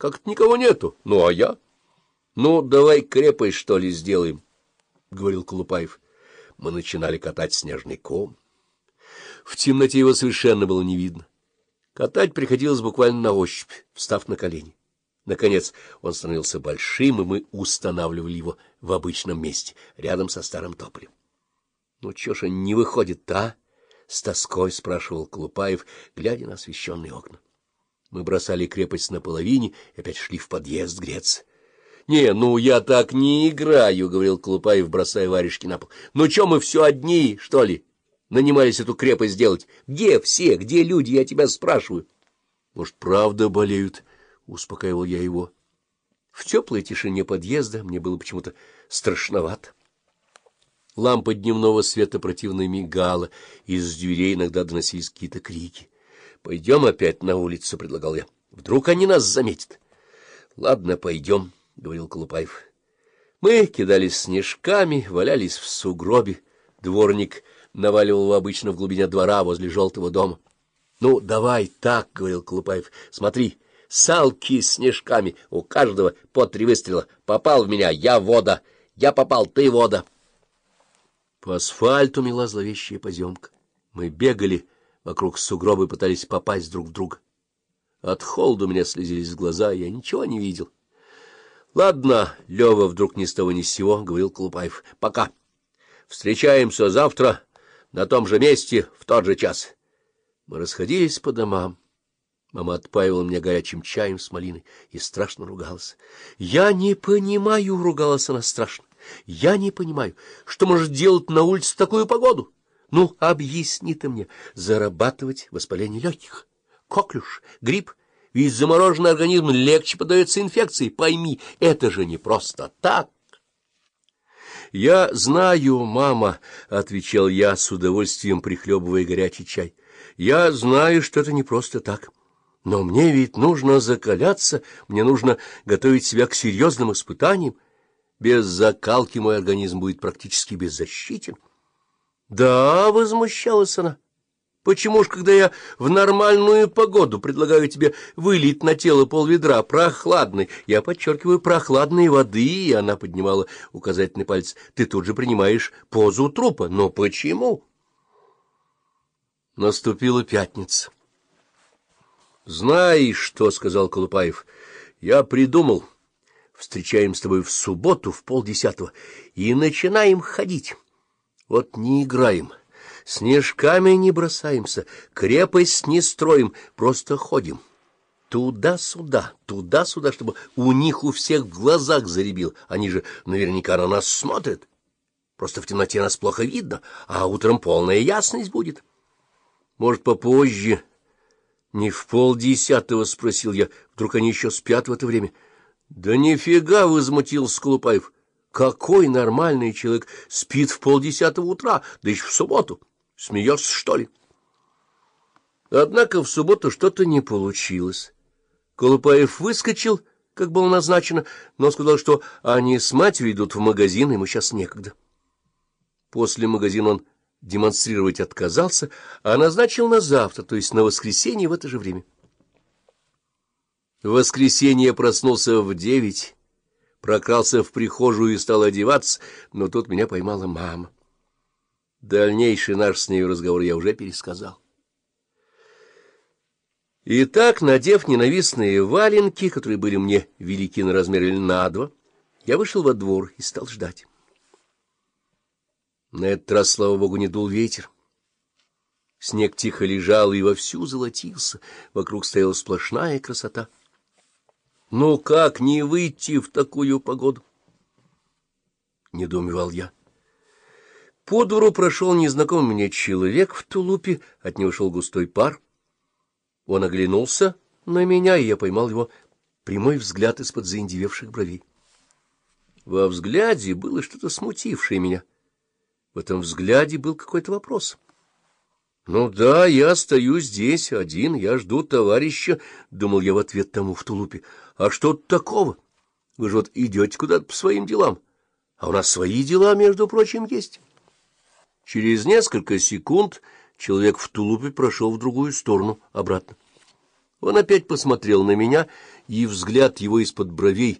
Как-то никого нету. Ну, а я? Ну, давай крепость, что ли, сделаем, — говорил Колупаев. Мы начинали катать снежный ком. В темноте его совершенно было не видно. Катать приходилось буквально на ощупь, встав на колени. Наконец он становился большим, и мы устанавливали его в обычном месте, рядом со старым тополем. — Ну, чё ж не выходит а? — с тоской спрашивал Клупаев, глядя на освещенные окна. Мы бросали крепость наполовине и опять шли в подъезд греться. — Не, ну я так не играю, — говорил Клупаев, бросая варежки на пол. — Ну чё мы все одни, что ли? Нанимались эту крепость сделать. Где все, где люди, я тебя спрашиваю? — Может, правда болеют? — успокаивал я его. В теплой тишине подъезда мне было почему-то страшновато. Лампа дневного света противно мигала, из дверей иногда доносились какие-то крики. — Пойдем опять на улицу, — предлагал я. — Вдруг они нас заметят. — Ладно, пойдем, — говорил Колупаев. Мы кидались снежками, валялись в сугробе. Дворник наваливал его обычно в глубине двора возле желтого дома. — Ну, давай так, — говорил Колупаев. — Смотри, салки с снежками, у каждого по три выстрела. Попал в меня, я вода, я попал, ты вода. По асфальту мела зловещая поземка. Мы бегали вокруг сугроба и пытались попасть друг в друга. От холода у меня слезились глаза, я ничего не видел. — Ладно, Лева вдруг ни с того ни с сего, — говорил Колупаев. — Пока. Встречаемся завтра на том же месте в тот же час. Мы расходились по домам. Мама отпаивала меня горячим чаем с малиной и страшно ругалась. — Я не понимаю, — ругалась она страшно. Я не понимаю, что может делать на улице такую погоду? Ну, объясни ты мне, зарабатывать воспаление легких, коклюш, грипп, ведь замороженный организм легче подается инфекции. Пойми, это же не просто так. — Я знаю, мама, — отвечал я, с удовольствием прихлебывая горячий чай. — Я знаю, что это не просто так. Но мне ведь нужно закаляться, мне нужно готовить себя к серьезным испытаниям. Без закалки мой организм будет практически беззащитен. — Да, — возмущалась она. — Почему ж, когда я в нормальную погоду предлагаю тебе вылить на тело полведра прохладной, я подчеркиваю прохладной воды, и она поднимала указательный палец, ты тут же принимаешь позу трупа. Но почему? Наступила пятница. — Знаешь что, — сказал Колупаев, — я придумал встречаем с тобой в субботу в полдесятого и начинаем ходить. Вот не играем, снежками не бросаемся, крепость не строим, просто ходим. Туда-сюда, туда-сюда, чтобы у них у всех в глазах заребил. Они же наверняка на нас смотрят. Просто в темноте нас плохо видно, а утром полная ясность будет. Может, попозже... Не в полдесятого, — спросил я. Вдруг они еще спят в это время? —— Да нифига! — возмутился Колупаев. — Какой нормальный человек спит в полдесятого утра, да еще в субботу? Смеешься, что ли? Однако в субботу что-то не получилось. Колупаев выскочил, как было назначено, но сказал, что они с матерью идут в магазин, ему сейчас некогда. После магазина он демонстрировать отказался, а назначил на завтра, то есть на воскресенье в это же время. В воскресенье проснулся в девять, прокрался в прихожую и стал одеваться, но тут меня поймала мама. Дальнейший наш с нею разговор я уже пересказал. Итак, надев ненавистные валенки, которые были мне велики на размер или на два, я вышел во двор и стал ждать. На этот раз, слава богу, не дул ветер. Снег тихо лежал и вовсю золотился, вокруг стояла сплошная красота. Ну как не выйти в такую погоду? Недоумевал я. По двору прошел незнакомый мне человек в тулупе, от него шел густой пар. Он оглянулся на меня, и я поймал его прямой взгляд из-под заиндевевших бровей. Во взгляде было что-то смутившее меня. В этом взгляде был какой-то вопрос. Ну да, я стою здесь один, я жду товарища, — думал я в ответ тому в тулупе. А что такого? Вы же вот идете куда-то по своим делам. А у нас свои дела, между прочим, есть. Через несколько секунд человек в тулупе прошел в другую сторону, обратно. Он опять посмотрел на меня, и взгляд его из-под бровей